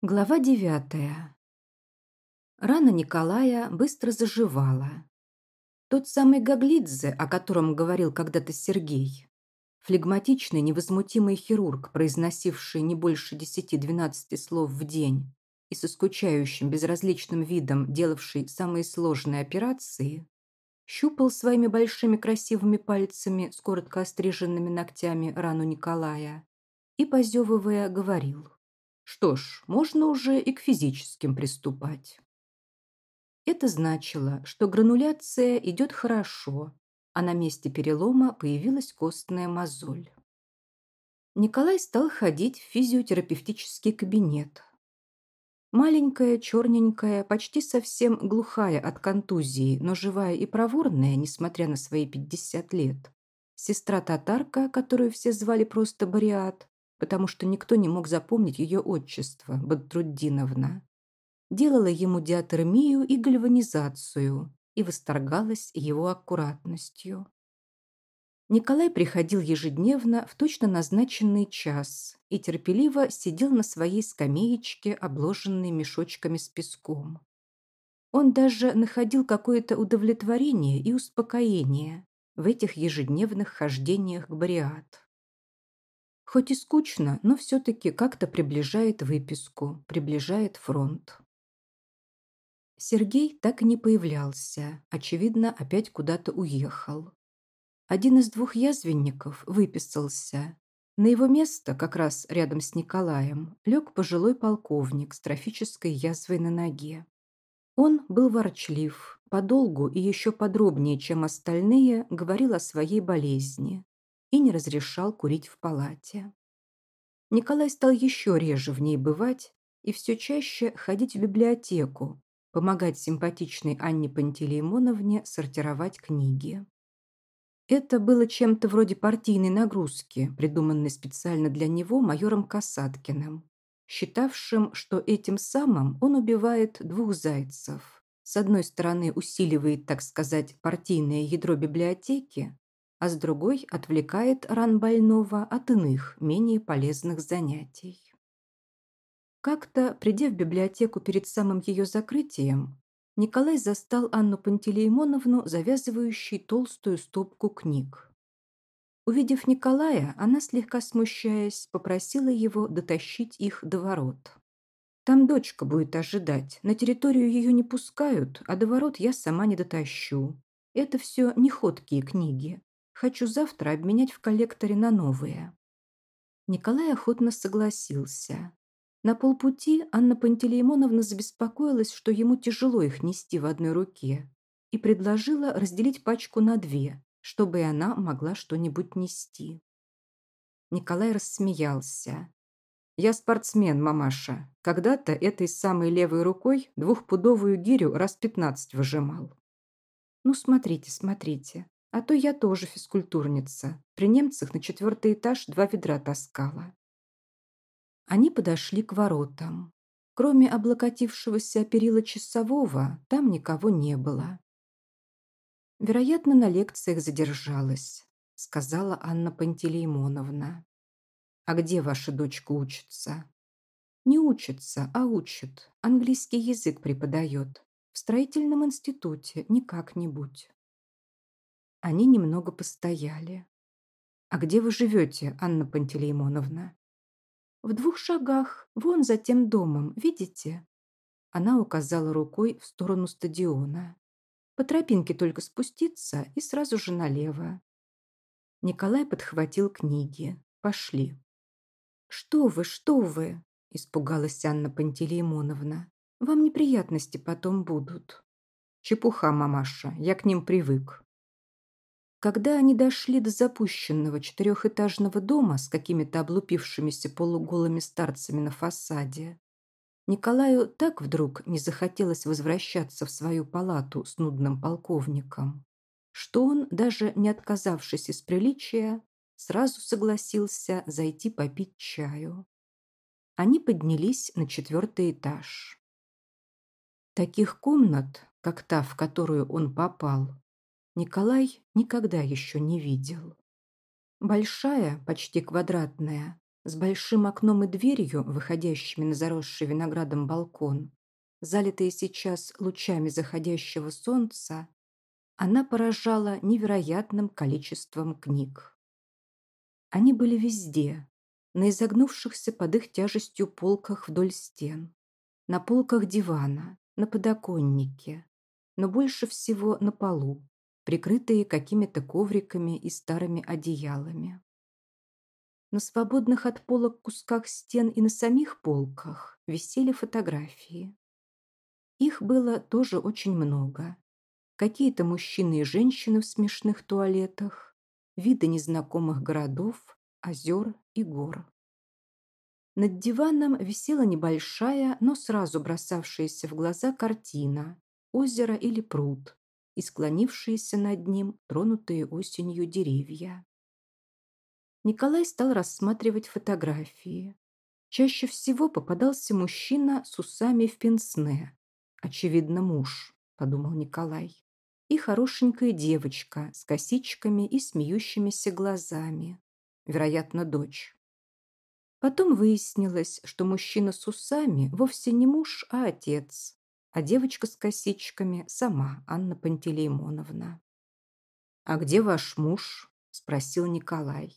Глава девятая. Рана Николая быстро заживала. Тот самый Гаглидзе, о котором говорил когда-то Сергей, флегматичный, невозмутимый хирург, произносивший не больше десяти-двенадцати слов в день и со скучающим, безразличным видом делавший самые сложные операции, щупал своими большими красивыми пальцами с коротко остриженными ногтями рану Николая и, позевывая, говорил – что ж, можно уже и к физическим приступать. Это значило, что грануляция идет хорошо, а на месте перелома появилась костная мозоль. Николай стал ходить в физиотерапевтический кабинет. Маленькая, черненькая, почти совсем глухая от контузии, но живая и проворная, несмотря на свои 50 лет. Сестра-татарка, которую все звали просто Бариат, потому что никто не мог запомнить ее отчество, Бадруддиновна. Делала ему диатермию и гальванизацию и восторгалась его аккуратностью. Николай приходил ежедневно в точно назначенный час и терпеливо сидел на своей скамеечке, обложенной мешочками с песком. Он даже находил какое-то удовлетворение и успокоение в этих ежедневных хождениях к Бариат. Хоть и скучно, но все-таки как-то приближает выписку, приближает фронт. Сергей так и не появлялся, очевидно, опять куда-то уехал. Один из двух язвенников выписался. На его место, как раз рядом с Николаем, лег пожилой полковник с трофической язвой на ноге. Он был ворчлив, подолгу и еще подробнее, чем остальные, говорил о своей болезни, и не разрешал курить в палате. Николай стал еще реже в ней бывать и все чаще ходить в библиотеку, помогать симпатичной Анне Пантелеймоновне сортировать книги. Это было чем-то вроде партийной нагрузки, придуманной специально для него майором Касаткиным, считавшим, что этим самым он убивает двух зайцев. С одной стороны усиливает, так сказать, партийное ядро библиотеки, а с другой отвлекает ран больного от иных, менее полезных занятий. Как-то, придя в библиотеку перед самым ее закрытием, Николай застал Анну Пантелеймоновну, завязывающей толстую стопку книг. Увидев Николая, она, слегка смущаясь, попросила его дотащить их до ворот. «Там дочка будет ожидать. На территорию ее не пускают, а до ворот я сама не дотащу. Это все не ходкие книги. Хочу завтра обменять в коллекторе на новые». Николай охотно согласился. На полпути Анна Пантелеймоновна забеспокоилась, что ему тяжело их нести в одной руке, и предложила разделить пачку на две, чтобы и она могла что-нибудь нести. Николай рассмеялся. «Я спортсмен, мамаша. Когда-то этой самой левой рукой двухпудовую гирю раз пятнадцать выжимал». «Ну, смотрите, смотрите. А то я тоже физкультурница. При немцах на четвертый этаж два ведра таскала. Они подошли к воротам. Кроме облокотившегося перила часового, там никого не было. «Вероятно, на лекциях задержалась», — сказала Анна Пантелеймоновна. «А где ваша дочка учится?» «Не учится, а учит. Английский язык преподает. В строительном институте, не как-нибудь». Они немного постояли. «А где вы живете, Анна Пантелеймоновна?» «В двух шагах, вон за тем домом, видите?» Она указала рукой в сторону стадиона. «По тропинке только спуститься и сразу же налево». Николай подхватил книги. «Пошли». «Что вы, что вы?» – испугалась Анна Пантелеймоновна. «Вам неприятности потом будут». «Чепуха, мамаша, я к ним привык», когда они дошли до запущенного четырехэтажного дома с какими-то облупившимися полуголыми старцами на фасаде, Николаю так вдруг не захотелось возвращаться в свою палату с нудным полковником, что он, даже не отказавшись из приличия, сразу согласился зайти попить чаю. Они поднялись на четвертый этаж. Таких комнат, как та, в которую он попал, Николай никогда еще не видел. Большая, почти квадратная, С большим окном и дверью, выходящими на заросший виноградом балкон, залитые сейчас лучами заходящего солнца, она поражала невероятным количеством книг. Они были везде, на изогнувшихся под их тяжестью полках вдоль стен, на полках дивана, на подоконнике, но больше всего на полу, прикрытые какими-то ковриками и старыми одеялами. На свободных от полок кусках стен и на самих полках висели фотографии. Их было тоже очень много. Какие-то мужчины и женщины в смешных туалетах, виды незнакомых городов, озер и гор. Над диваном висела небольшая, но сразу бросавшаяся в глаза картина озеро или пруд и склонившиеся над ним тронутые осенью деревья. Николай стал рассматривать фотографии. Чаще всего попадался мужчина с усами в пенсне. Очевидно, муж, подумал Николай. И хорошенькая девочка с косичками и смеющимися глазами. Вероятно, дочь. Потом выяснилось, что мужчина с усами вовсе не муж, а отец, а девочка с косичками сама Анна Пантелеймоновна. «А где ваш муж?» – спросил Николай.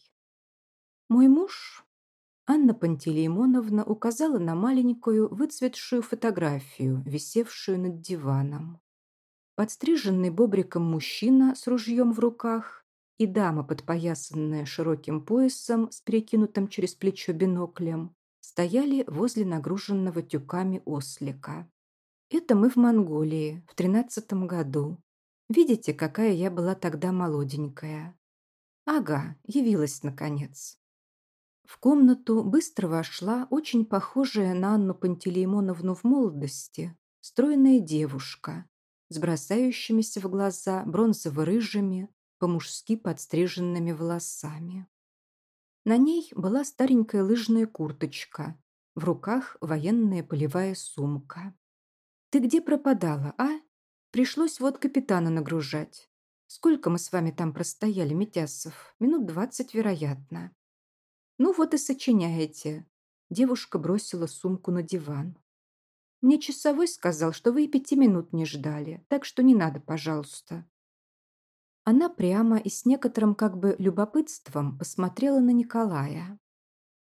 Мой муж, Анна Пантелеймоновна указала на маленькую выцветшую фотографию, висевшую над диваном. Подстриженный бобриком мужчина с ружьем в руках и дама, подпоясанная широким поясом с перекинутым через плечо биноклем, стояли возле нагруженного тюками ослика. Это мы в Монголии, в тринадцатом году. Видите, какая я была тогда молоденькая. Ага, явилась наконец. В комнату быстро вошла очень похожая на Анну Пантелеймоновну в молодости стройная девушка с бросающимися в глаза бронзово-рыжими, по-мужски подстриженными волосами. На ней была старенькая лыжная курточка, в руках военная полевая сумка. «Ты где пропадала, а? Пришлось вот капитана нагружать. Сколько мы с вами там простояли, Митясов? Минут двадцать, вероятно. «Ну вот и сочиняете». Девушка бросила сумку на диван. «Мне часовой сказал, что вы и пяти минут не ждали, так что не надо, пожалуйста». Она прямо и с некоторым как бы любопытством посмотрела на Николая.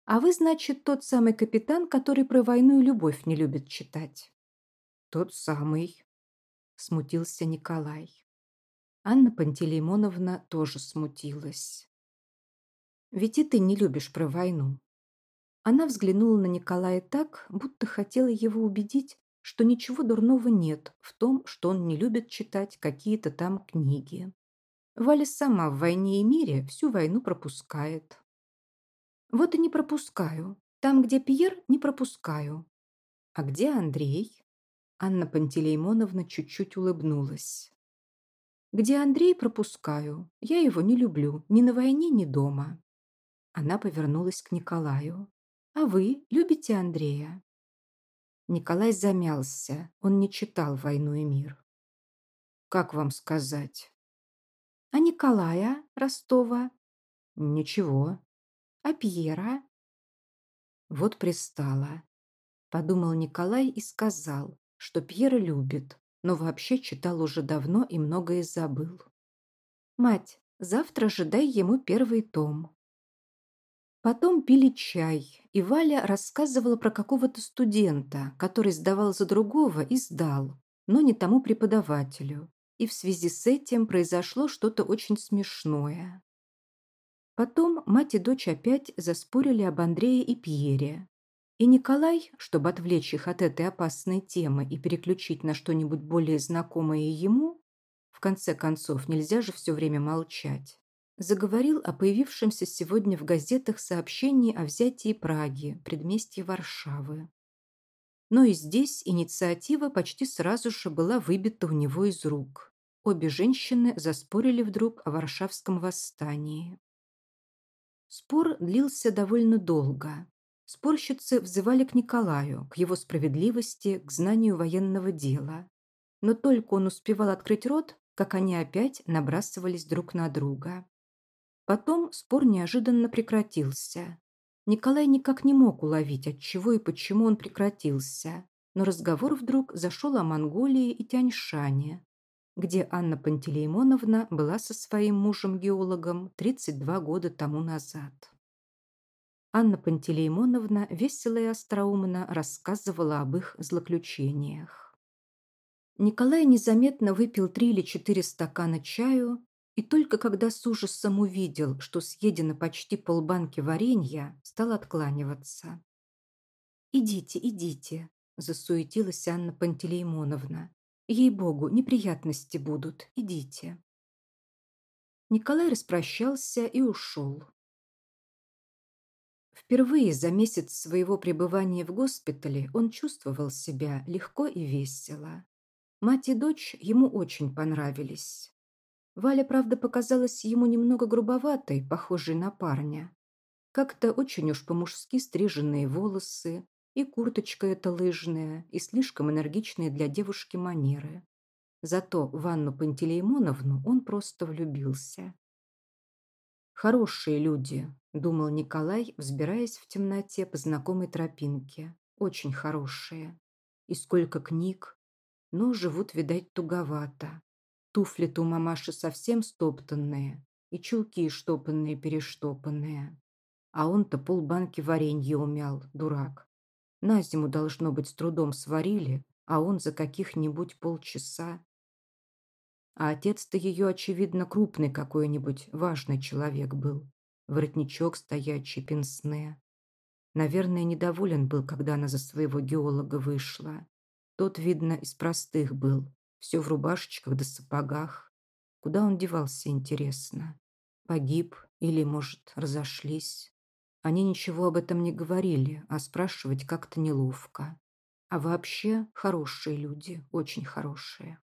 «А вы, значит, тот самый капитан, который про войну и любовь не любит читать?» «Тот самый», — смутился Николай. Анна Пантелеймоновна тоже смутилась. Ведь и ты не любишь про войну». Она взглянула на Николая так, будто хотела его убедить, что ничего дурного нет в том, что он не любит читать какие-то там книги. Валя сама в «Войне и мире» всю войну пропускает. Вот и не пропускаю. Там, где Пьер, не пропускаю. А где Андрей? Анна Пантелеймоновна чуть-чуть улыбнулась. Где Андрей пропускаю. Я его не люблю ни на войне, ни дома. Она повернулась к Николаю. «А вы любите Андрея?» Николай замялся. Он не читал «Войну и мир». «Как вам сказать?» «А Николая Ростова?» «Ничего». «А Пьера?» Вот пристала. Подумал Николай и сказал, что Пьера любит, но вообще читал уже давно и многое забыл. «Мать, завтра же дай ему первый том». Потом пили чай, и Валя рассказывала про какого-то студента, который сдавал за другого и сдал, но не тому преподавателю. И в связи с этим произошло что-то очень смешное. Потом мать и дочь опять заспорили об Андрее и Пьере. И Николай, чтобы отвлечь их от этой опасной темы и переключить на что-нибудь более знакомое ему, в конце концов, нельзя же все время молчать, заговорил о появившемся сегодня в газетах сообщении о взятии Праги, предместье Варшавы. Но и здесь инициатива почти сразу же была выбита у него из рук. Обе женщины заспорили вдруг о Варшавском восстании. Спор длился довольно долго. Спорщицы взывали к Николаю, к его справедливости, к знанию военного дела. Но только он успевал открыть рот, как они опять набрасывались друг на друга. Потом спор неожиданно прекратился. Николай никак не мог уловить, от чего и почему он прекратился, но разговор вдруг зашел о Монголии и Тяньшане, где Анна Пантелеймоновна была со своим мужем-геологом 32 года тому назад. Анна Пантелеймоновна весело и остроумно рассказывала об их злоключениях. Николай незаметно выпил три или четыре стакана чаю и только когда с ужасом увидел, что съедено почти полбанки варенья, стал откланиваться. «Идите, идите», – засуетилась Анна Пантелеймоновна. «Ей-богу, неприятности будут. Идите». Николай распрощался и ушел. Впервые за месяц своего пребывания в госпитале он чувствовал себя легко и весело. Мать и дочь ему очень понравились. Валя, правда, показалась ему немного грубоватой, похожей на парня. Как-то очень уж по-мужски стриженные волосы, и курточка эта лыжная, и слишком энергичные для девушки манеры. Зато в Анну Пантелеймоновну он просто влюбился. «Хорошие люди», – думал Николай, взбираясь в темноте по знакомой тропинке. «Очень хорошие. И сколько книг. Но живут, видать, туговато. Туфли-то у мамаши совсем стоптанные, и чулки штопанные-перештопанные. А он-то полбанки варенья умял, дурак. На зиму, должно быть, с трудом сварили, а он за каких-нибудь полчаса. А отец-то ее, очевидно, крупный какой-нибудь, важный человек был. Воротничок стоячий, пенсне. Наверное, недоволен был, когда она за своего геолога вышла. Тот, видно, из простых был, все в рубашечках да сапогах. Куда он девался, интересно? Погиб или, может, разошлись? Они ничего об этом не говорили, а спрашивать как-то неловко. А вообще хорошие люди, очень хорошие.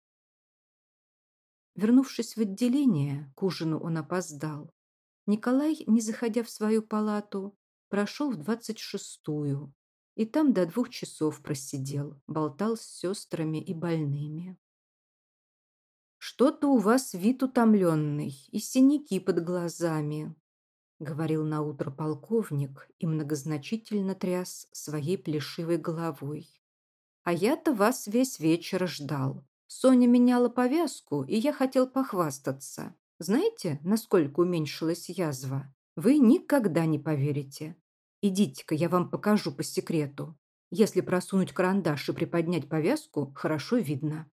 Вернувшись в отделение, к ужину он опоздал. Николай, не заходя в свою палату, прошел в двадцать шестую и там до двух часов просидел, болтал с сестрами и больными. «Что-то у вас вид утомленный и синяки под глазами», говорил наутро полковник и многозначительно тряс своей плешивой головой. «А я-то вас весь вечер ждал. Соня меняла повязку, и я хотел похвастаться. Знаете, насколько уменьшилась язва? Вы никогда не поверите. Идите-ка, я вам покажу по секрету. Если просунуть карандаш и приподнять повязку, хорошо видно.